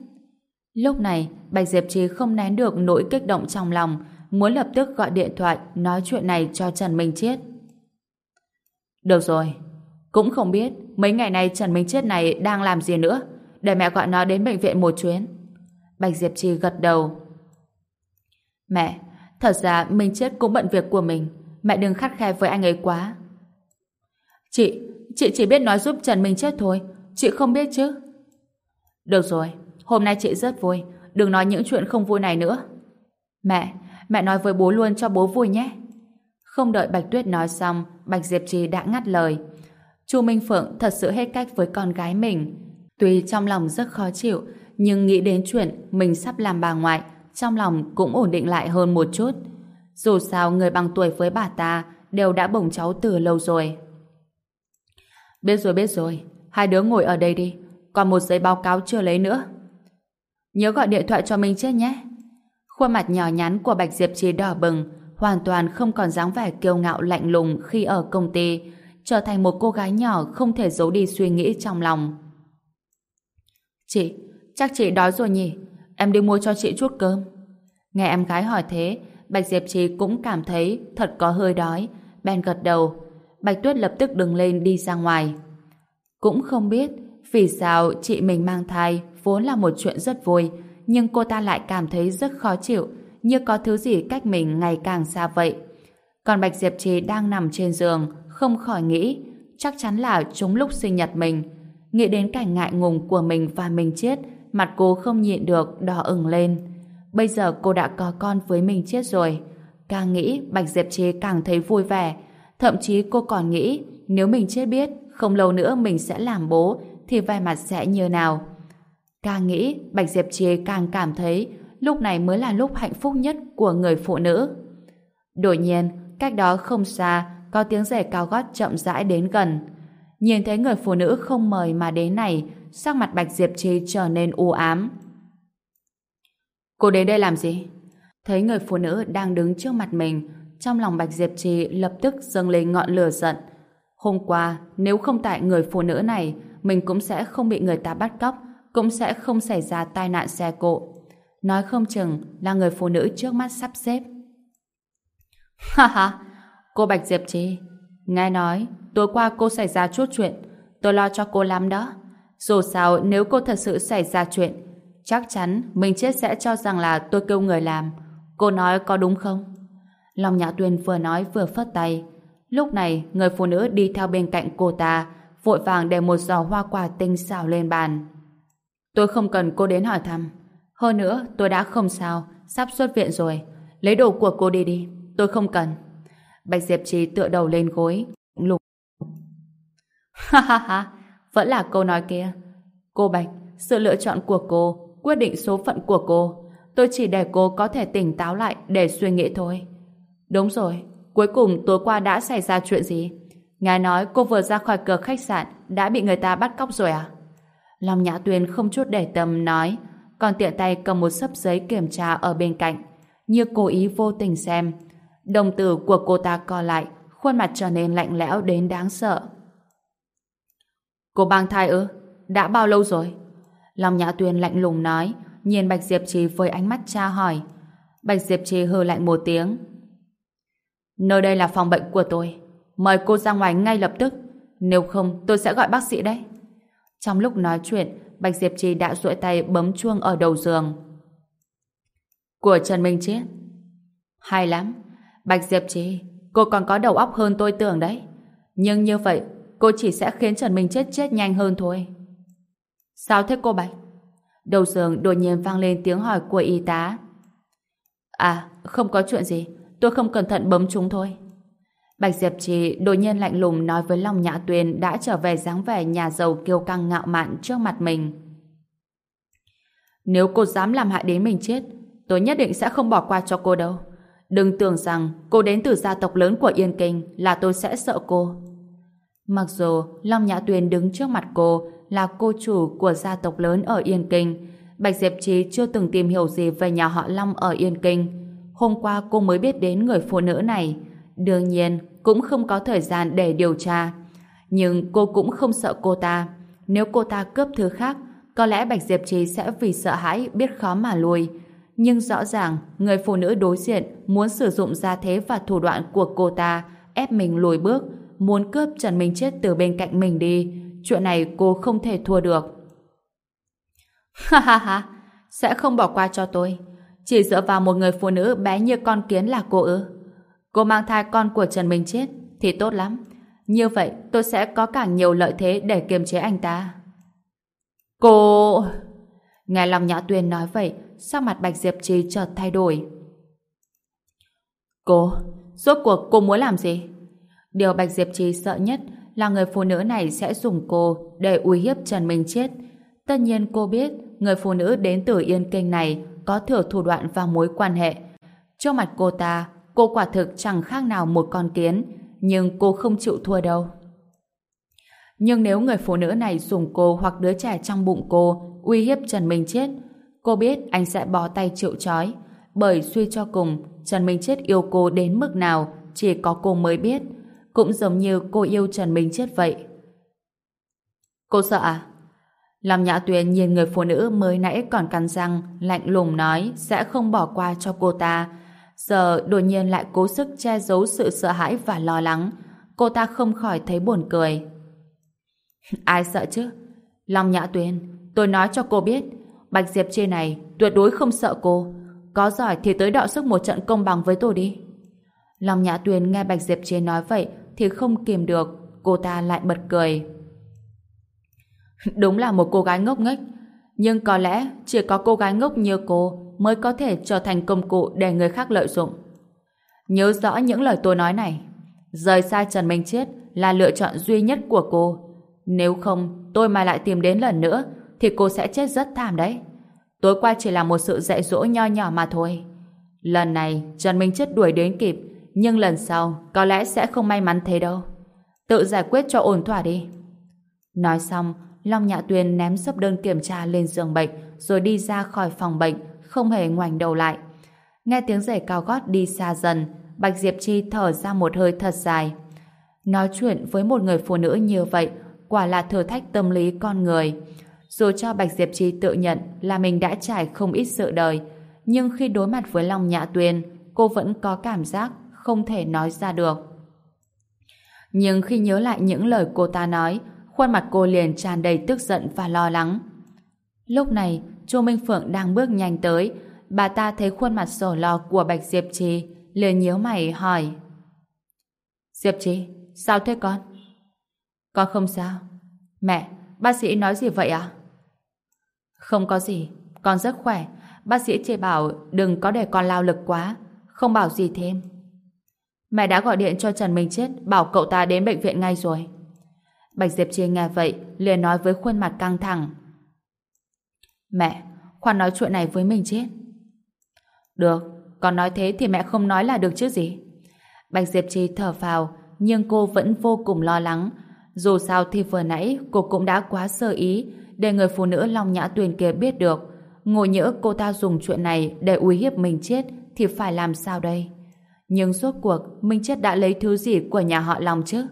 Speaker 1: Lúc này, Bạch Diệp Trì không nén được nỗi kích động trong lòng, muốn lập tức gọi điện thoại nói chuyện này cho Trần Minh Chết. Được rồi, cũng không biết mấy ngày nay Trần Minh Chết này đang làm gì nữa, để mẹ gọi nó đến bệnh viện một chuyến. Bạch Diệp Trì gật đầu. Mẹ, thật ra Minh Chết cũng bận việc của mình, mẹ đừng khắt khe với anh ấy quá. Chị, chị chỉ biết nói giúp Trần Minh Chết thôi, chị không biết chứ. Được rồi, Hôm nay chị rất vui, đừng nói những chuyện không vui này nữa. Mẹ, mẹ nói với bố luôn cho bố vui nhé. Không đợi Bạch Tuyết nói xong, Bạch Diệp Trì đã ngắt lời. Chu Minh Phượng thật sự hết cách với con gái mình. Tuy trong lòng rất khó chịu, nhưng nghĩ đến chuyện mình sắp làm bà ngoại, trong lòng cũng ổn định lại hơn một chút. Dù sao người bằng tuổi với bà ta đều đã bổng cháu từ lâu rồi. Biết rồi, biết rồi. Hai đứa ngồi ở đây đi. Còn một giấy báo cáo chưa lấy nữa. Nhớ gọi điện thoại cho mình trước nhé. Khuôn mặt nhỏ nhắn của Bạch Diệp Trì đỏ bừng, hoàn toàn không còn dáng vẻ kiêu ngạo lạnh lùng khi ở công ty, trở thành một cô gái nhỏ không thể giấu đi suy nghĩ trong lòng. Chị, chắc chị đói rồi nhỉ? Em đi mua cho chị chút cơm. Nghe em gái hỏi thế, Bạch Diệp Trì cũng cảm thấy thật có hơi đói, bèn gật đầu. Bạch Tuyết lập tức đứng lên đi ra ngoài. Cũng không biết vì sao chị mình mang thai vốn là một chuyện rất vui, nhưng cô ta lại cảm thấy rất khó chịu, như có thứ gì cách mình ngày càng xa vậy. Còn Bạch Diệp Trì đang nằm trên giường, không khỏi nghĩ, chắc chắn là chúng lúc sinh nhật mình. Nghĩ đến cảnh ngại ngùng của mình và mình chết, mặt cô không nhịn được, đỏ ửng lên. Bây giờ cô đã có con với mình chết rồi. Càng nghĩ, Bạch Diệp Trì càng thấy vui vẻ. Thậm chí cô còn nghĩ, nếu mình chết biết, không lâu nữa mình sẽ làm bố, thì vai mặt sẽ như nào. Càng nghĩ, Bạch Diệp Trì càng cảm thấy lúc này mới là lúc hạnh phúc nhất của người phụ nữ. Đột nhiên, cách đó không xa, có tiếng giày cao gót chậm rãi đến gần. Nhìn thấy người phụ nữ không mời mà đến này, sắc mặt Bạch Diệp Trì trở nên u ám. Cô đến đây làm gì? Thấy người phụ nữ đang đứng trước mặt mình, trong lòng Bạch Diệp Trì lập tức dâng lên ngọn lửa giận. Hôm qua, nếu không tại người phụ nữ này, mình cũng sẽ không bị người ta bắt cóc, cũng sẽ không xảy ra tai nạn xe cộ. Nói không chừng là người phụ nữ trước mắt sắp xếp. Ha ha, cô Bạch Diệp Trì, nghe nói tối qua cô xảy ra chút chuyện, tôi lo cho cô lắm đó. Dù sao nếu cô thật sự xảy ra chuyện, chắc chắn mình chết sẽ cho rằng là tôi kêu người làm. Cô nói có đúng không? lòng Nhã Tuyên vừa nói vừa phất tay. Lúc này, người phụ nữ đi theo bên cạnh cô ta, vội vàng để một giò hoa quả tinh xảo lên bàn. Tôi không cần cô đến hỏi thăm. Hơn nữa, tôi đã không sao, sắp xuất viện rồi. Lấy đồ của cô đi đi, tôi không cần. Bạch Diệp Trì tựa đầu lên gối, lục. Ha ha ha, vẫn là câu nói kia. Cô Bạch, sự lựa chọn của cô quyết định số phận của cô. Tôi chỉ để cô có thể tỉnh táo lại để suy nghĩ thôi. Đúng rồi, cuối cùng tối qua đã xảy ra chuyện gì? Ngài nói cô vừa ra khỏi cửa khách sạn đã bị người ta bắt cóc rồi à? Long Nhã Tuyên không chút để tâm nói còn tiện tay cầm một sấp giấy kiểm tra ở bên cạnh, như cố ý vô tình xem. Đồng tử của cô ta co lại, khuôn mặt trở nên lạnh lẽo đến đáng sợ. Cô mang thai ư? Đã bao lâu rồi? Long Nhã Tuyên lạnh lùng nói, nhìn Bạch Diệp Trì với ánh mắt tra hỏi. Bạch Diệp Trì hừ lạnh một tiếng. Nơi đây là phòng bệnh của tôi. Mời cô ra ngoài ngay lập tức. Nếu không, tôi sẽ gọi bác sĩ đấy. Trong lúc nói chuyện, Bạch Diệp Trì đã duỗi tay bấm chuông ở đầu giường. Của Trần Minh Chiết. Hay lắm. Bạch Diệp Trì, cô còn có đầu óc hơn tôi tưởng đấy. Nhưng như vậy, cô chỉ sẽ khiến Trần Minh Chết chết nhanh hơn thôi. Sao thế cô Bạch? Đầu giường đột nhiên vang lên tiếng hỏi của y tá. À, không có chuyện gì. Tôi không cẩn thận bấm chúng thôi. Bạch Diệp Trì đột nhiên lạnh lùng nói với Long Nhã Tuyền đã trở về dáng vẻ nhà giàu kiêu căng ngạo mạn trước mặt mình. Nếu cô dám làm hại đến mình chết, tôi nhất định sẽ không bỏ qua cho cô đâu. Đừng tưởng rằng cô đến từ gia tộc lớn của Yên Kinh là tôi sẽ sợ cô. Mặc dù Long Nhã Tuyền đứng trước mặt cô là cô chủ của gia tộc lớn ở Yên Kinh, Bạch Diệp Trì chưa từng tìm hiểu gì về nhà họ Long ở Yên Kinh. Hôm qua cô mới biết đến người phụ nữ này, Đương nhiên, cũng không có thời gian để điều tra. Nhưng cô cũng không sợ cô ta. Nếu cô ta cướp thứ khác, có lẽ Bạch Diệp Trì sẽ vì sợ hãi biết khó mà lùi. Nhưng rõ ràng, người phụ nữ đối diện muốn sử dụng gia thế và thủ đoạn của cô ta ép mình lùi bước, muốn cướp Trần Minh Chết từ bên cạnh mình đi. Chuyện này cô không thể thua được. Ha ha ha, sẽ không bỏ qua cho tôi. Chỉ dựa vào một người phụ nữ bé như con kiến là cô ư. Cô mang thai con của Trần Minh Chết thì tốt lắm. Như vậy tôi sẽ có càng nhiều lợi thế để kiềm chế anh ta. Cô... Nghe lòng Nhã Tuyên nói vậy, sắc mặt Bạch Diệp Trì chợt thay đổi. Cô, rốt cuộc cô muốn làm gì? Điều Bạch Diệp Trì sợ nhất là người phụ nữ này sẽ dùng cô để uy hiếp Trần Minh Chết. Tất nhiên cô biết người phụ nữ đến từ Yên Kinh này có thừa thủ đoạn và mối quan hệ. Trước mặt cô ta, Cô quả thực chẳng khác nào một con kiến, nhưng cô không chịu thua đâu. Nhưng nếu người phụ nữ này dùng cô hoặc đứa trẻ trong bụng cô uy hiếp Trần Minh Chết, cô biết anh sẽ bó tay chịu trói. Bởi suy cho cùng, Trần Minh Chết yêu cô đến mức nào chỉ có cô mới biết. Cũng giống như cô yêu Trần Minh Chết vậy. Cô sợ à? Lâm Nhã Tuyền nhìn người phụ nữ mới nãy còn cắn răng, lạnh lùng nói sẽ không bỏ qua cho cô ta, giờ đột nhiên lại cố sức che giấu sự sợ hãi và lo lắng. Cô ta không khỏi thấy buồn cười. Ai sợ chứ? Long Nhã Tuyền, tôi nói cho cô biết, Bạch Diệp trên này tuyệt đối không sợ cô. Có giỏi thì tới đọ sức một trận công bằng với tôi đi. Long Nhã Tuyền nghe Bạch Diệp chế nói vậy thì không kìm được, cô ta lại bật cười. Đúng là một cô gái ngốc nghếch, nhưng có lẽ chỉ có cô gái ngốc như cô mới có thể trở thành công cụ để người khác lợi dụng. Nhớ rõ những lời tôi nói này. Rời xa Trần Minh Chết là lựa chọn duy nhất của cô. Nếu không, tôi mà lại tìm đến lần nữa, thì cô sẽ chết rất thảm đấy. Tối qua chỉ là một sự dạy dỗ nho nhỏ mà thôi. Lần này, Trần Minh Chết đuổi đến kịp, nhưng lần sau, có lẽ sẽ không may mắn thế đâu. Tự giải quyết cho ổn thỏa đi. Nói xong, Long Nhạ Tuyền ném sấp đơn kiểm tra lên giường bệnh, rồi đi ra khỏi phòng bệnh, không hề ngoảnh đầu lại. Nghe tiếng giày cao gót đi xa dần, Bạch Diệp Chi thở ra một hơi thật dài. Nói chuyện với một người phụ nữ như vậy quả là thử thách tâm lý con người. Dù cho Bạch Diệp Chi tự nhận là mình đã trải không ít sự đời, nhưng khi đối mặt với Long Nhã Tuyền, cô vẫn có cảm giác không thể nói ra được. Nhưng khi nhớ lại những lời cô ta nói, khuôn mặt cô liền tràn đầy tức giận và lo lắng. Lúc này, Chu Minh Phượng đang bước nhanh tới, bà ta thấy khuôn mặt sổ lo của Bạch Diệp Trì, liền nhíu mày hỏi. Diệp Trì, sao thế con? Con không sao. Mẹ, bác sĩ nói gì vậy ạ? Không có gì, con rất khỏe. Bác sĩ chỉ bảo đừng có để con lao lực quá, không bảo gì thêm. Mẹ đã gọi điện cho Trần Minh Chết bảo cậu ta đến bệnh viện ngay rồi. Bạch Diệp Trì nghe vậy, liền nói với khuôn mặt căng thẳng. Mẹ, khoan nói chuyện này với mình chết. Được, con nói thế thì mẹ không nói là được chứ gì. Bạch Diệp Trì thở vào, nhưng cô vẫn vô cùng lo lắng. Dù sao thì vừa nãy cô cũng đã quá sơ ý để người phụ nữ Long Nhã Tuyền kia biết được. ngộ nhỡ cô ta dùng chuyện này để uy hiếp mình chết thì phải làm sao đây? Nhưng suốt cuộc Minh Chết đã lấy thứ gì của nhà họ Long chứ?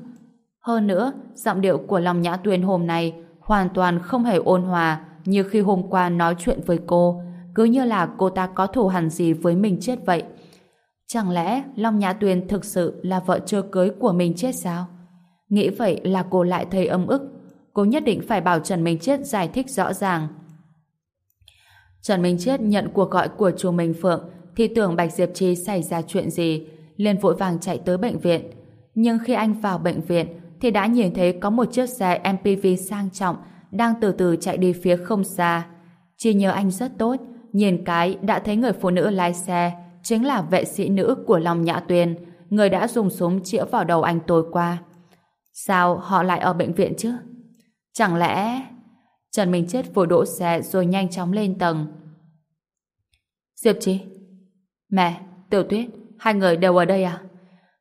Speaker 1: Hơn nữa, giọng điệu của Long Nhã Tuyền hôm nay hoàn toàn không hề ôn hòa như khi hôm qua nói chuyện với cô, cứ như là cô ta có thù hằn gì với mình chết vậy. Chẳng lẽ Long Nhã tuyền thực sự là vợ chưa cưới của mình chết sao? Nghĩ vậy là cô lại thấy âm ức. Cô nhất định phải bảo Trần Minh Chết giải thích rõ ràng. Trần Minh Chết nhận cuộc gọi của chú Minh Phượng thì tưởng Bạch Diệp Chi xảy ra chuyện gì, liền vội vàng chạy tới bệnh viện. Nhưng khi anh vào bệnh viện thì đã nhìn thấy có một chiếc xe MPV sang trọng đang từ từ chạy đi phía không xa. Chỉ nhớ anh rất tốt, nhìn cái đã thấy người phụ nữ lái xe chính là vệ sĩ nữ của Long Nhã Tuyền, người đã dùng súng chĩa vào đầu anh tối qua. Sao họ lại ở bệnh viện chứ? Chẳng lẽ... Trần Minh Chết vừa đỗ xe rồi nhanh chóng lên tầng. Diệp Chi? Mẹ, Tiểu Tuyết, hai người đều ở đây à?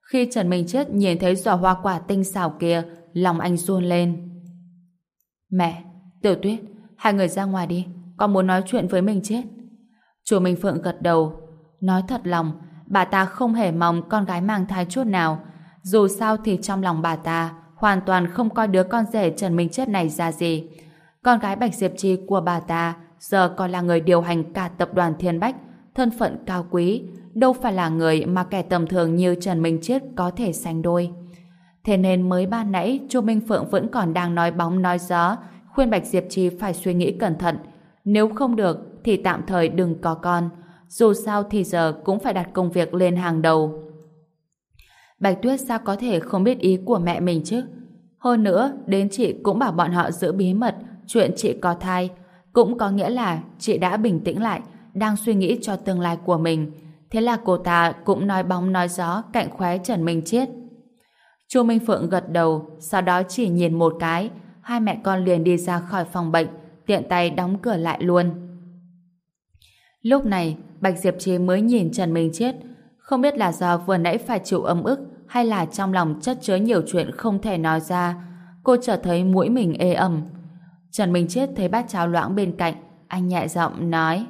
Speaker 1: Khi Trần Minh Chết nhìn thấy giỏ hoa quả tinh xảo kia, lòng anh run lên. Mẹ, Tiểu Tuyết, hai người ra ngoài đi, con muốn nói chuyện với mình chết. Chùa Minh Phượng gật đầu. Nói thật lòng, bà ta không hề mong con gái mang thai chút nào. Dù sao thì trong lòng bà ta hoàn toàn không coi đứa con rể Trần Minh Chết này ra gì. Con gái Bạch Diệp Chi của bà ta giờ còn là người điều hành cả tập đoàn Thiên Bách, thân phận cao quý, đâu phải là người mà kẻ tầm thường như Trần Minh Chết có thể sánh đôi. Thế nên mới ban nãy Chu Minh Phượng vẫn còn đang nói bóng nói gió, khuyên Bạch Diệp Chi phải suy nghĩ cẩn thận. Nếu không được thì tạm thời đừng có con. Dù sao thì giờ cũng phải đặt công việc lên hàng đầu. Bạch Tuyết sao có thể không biết ý của mẹ mình chứ? Hơn nữa, đến chị cũng bảo bọn họ giữ bí mật chuyện chị có thai. Cũng có nghĩa là chị đã bình tĩnh lại, đang suy nghĩ cho tương lai của mình. Thế là cô ta cũng nói bóng nói gió cạnh khóe Trần Minh Chiết. Chu Minh Phượng gật đầu, sau đó chỉ nhìn một cái, hai mẹ con liền đi ra khỏi phòng bệnh, tiện tay đóng cửa lại luôn. Lúc này, Bạch Diệp Trí mới nhìn Trần Minh chết, không biết là do vừa nãy phải chịu âm ức hay là trong lòng chất chứa nhiều chuyện không thể nói ra. Cô chợt thấy mũi mình ê ẩm. Trần Minh chết thấy bát cháo loãng bên cạnh, anh nhẹ giọng nói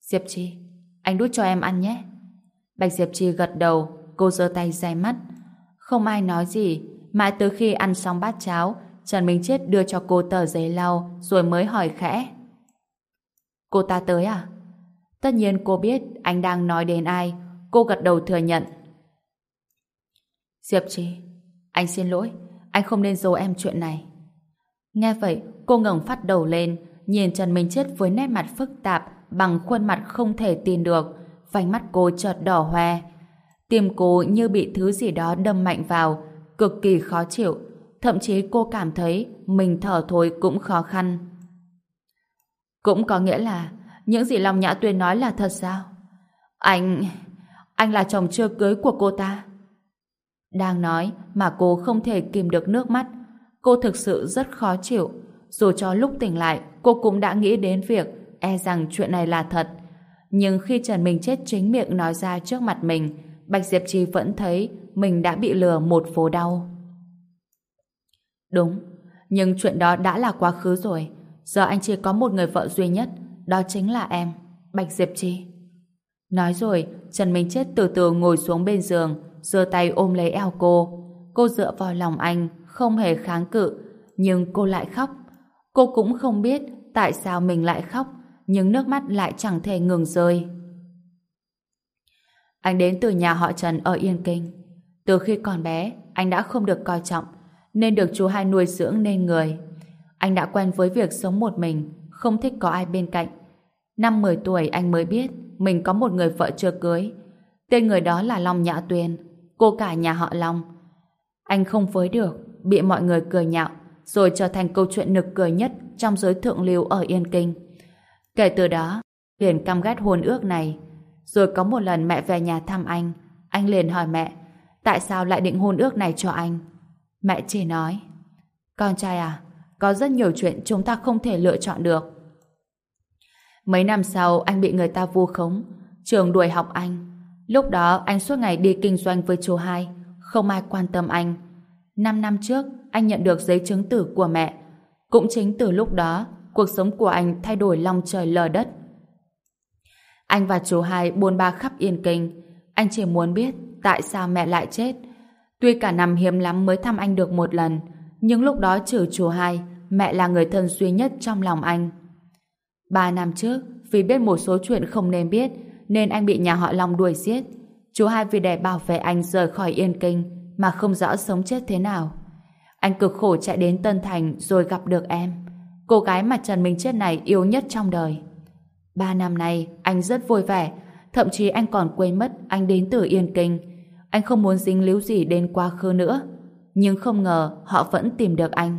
Speaker 1: Diệp Chi, anh đút cho em ăn nhé. Bạch Diệp Chi gật đầu, cô giơ tay dài mắt. Không ai nói gì, mãi tới khi ăn xong bát cháo, Trần Minh Chết đưa cho cô tờ giấy lau rồi mới hỏi khẽ. Cô ta tới à? Tất nhiên cô biết anh đang nói đến ai. Cô gật đầu thừa nhận. Diệp Trì, anh xin lỗi. Anh không nên giấu em chuyện này. Nghe vậy, cô ngẩng phát đầu lên, nhìn Trần Minh Chết với nét mặt phức tạp, bằng khuôn mặt không thể tin được. Vành mắt cô chợt đỏ hoe. Tim cô như bị thứ gì đó đâm mạnh vào, cực kỳ khó chịu. Thậm chí cô cảm thấy mình thở thôi cũng khó khăn. Cũng có nghĩa là những gì Long Nhã Tuyên nói là thật sao? Anh... anh là chồng chưa cưới của cô ta. Đang nói mà cô không thể kìm được nước mắt. Cô thực sự rất khó chịu. Dù cho lúc tỉnh lại, cô cũng đã nghĩ đến việc e rằng chuyện này là thật. Nhưng khi Trần Minh Chết chính miệng nói ra trước mặt mình, Bạch Diệp Trì vẫn thấy mình đã bị lừa một phố đau. Đúng, nhưng chuyện đó đã là quá khứ rồi. Giờ anh chỉ có một người vợ duy nhất, đó chính là em, Bạch Diệp Trì. Nói rồi, Trần Minh Chết từ từ ngồi xuống bên giường, giơ tay ôm lấy eo cô. Cô dựa vào lòng anh, không hề kháng cự, nhưng cô lại khóc. Cô cũng không biết tại sao mình lại khóc, nhưng nước mắt lại chẳng thể ngừng rơi. Anh đến từ nhà họ Trần ở Yên Kinh. Từ khi còn bé, anh đã không được coi trọng, nên được chú hai nuôi dưỡng nên người. Anh đã quen với việc sống một mình, không thích có ai bên cạnh. Năm 10 tuổi anh mới biết mình có một người vợ chưa cưới. Tên người đó là Long Nhã Tuyền, cô cả nhà họ Long. Anh không với được, bị mọi người cười nhạo, rồi trở thành câu chuyện nực cười nhất trong giới thượng lưu ở Yên Kinh. Kể từ đó, liền căm ghét hôn ước này. Rồi có một lần mẹ về nhà thăm anh, anh liền hỏi mẹ, tại sao lại định hôn ước này cho anh? Mẹ chỉ nói, con trai à, có rất nhiều chuyện chúng ta không thể lựa chọn được. Mấy năm sau, anh bị người ta vu khống, trường đuổi học anh. Lúc đó, anh suốt ngày đi kinh doanh với chú hai, không ai quan tâm anh. Năm năm trước, anh nhận được giấy chứng tử của mẹ. Cũng chính từ lúc đó, cuộc sống của anh thay đổi lòng trời lờ đất. Anh và chú hai buôn ba khắp Yên Kinh. Anh chỉ muốn biết tại sao mẹ lại chết. Tuy cả năm hiếm lắm mới thăm anh được một lần, nhưng lúc đó trừ chú hai, mẹ là người thân duy nhất trong lòng anh. Ba năm trước, vì biết một số chuyện không nên biết, nên anh bị nhà họ Long đuổi giết. Chú hai vì để bảo vệ anh rời khỏi Yên Kinh, mà không rõ sống chết thế nào. Anh cực khổ chạy đến Tân Thành rồi gặp được em. Cô gái mà Trần Minh Chết này yêu nhất trong đời. Ba năm nay, anh rất vui vẻ. Thậm chí anh còn quên mất anh đến từ Yên Kinh. Anh không muốn dính líu gì đến quá khứ nữa. Nhưng không ngờ họ vẫn tìm được anh.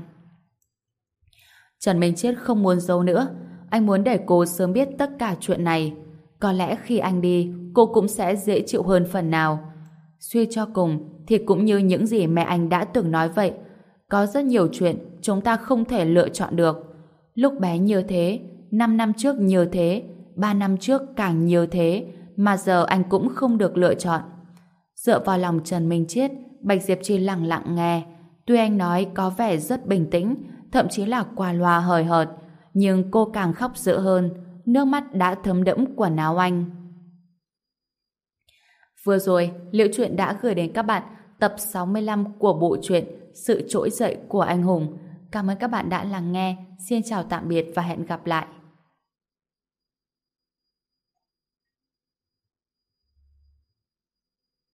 Speaker 1: Trần Minh Chết không muốn giấu nữa. Anh muốn để cô sớm biết tất cả chuyện này. Có lẽ khi anh đi, cô cũng sẽ dễ chịu hơn phần nào. Suy cho cùng, thì cũng như những gì mẹ anh đã từng nói vậy. Có rất nhiều chuyện chúng ta không thể lựa chọn được. Lúc bé như thế, 5 năm trước nhiều thế, 3 năm trước càng nhiều thế, mà giờ anh cũng không được lựa chọn. Dựa vào lòng Trần Minh Chiết, Bạch Diệp Chi lặng lặng nghe. Tuy anh nói có vẻ rất bình tĩnh, thậm chí là qua loa hời hợt, nhưng cô càng khóc dữ hơn, nước mắt đã thấm đẫm quần áo anh. Vừa rồi, Liệu Chuyện đã gửi đến các bạn tập 65 của bộ truyện Sự trỗi dậy của anh hùng. Cảm ơn các bạn đã lắng nghe. Xin chào tạm biệt và hẹn gặp lại.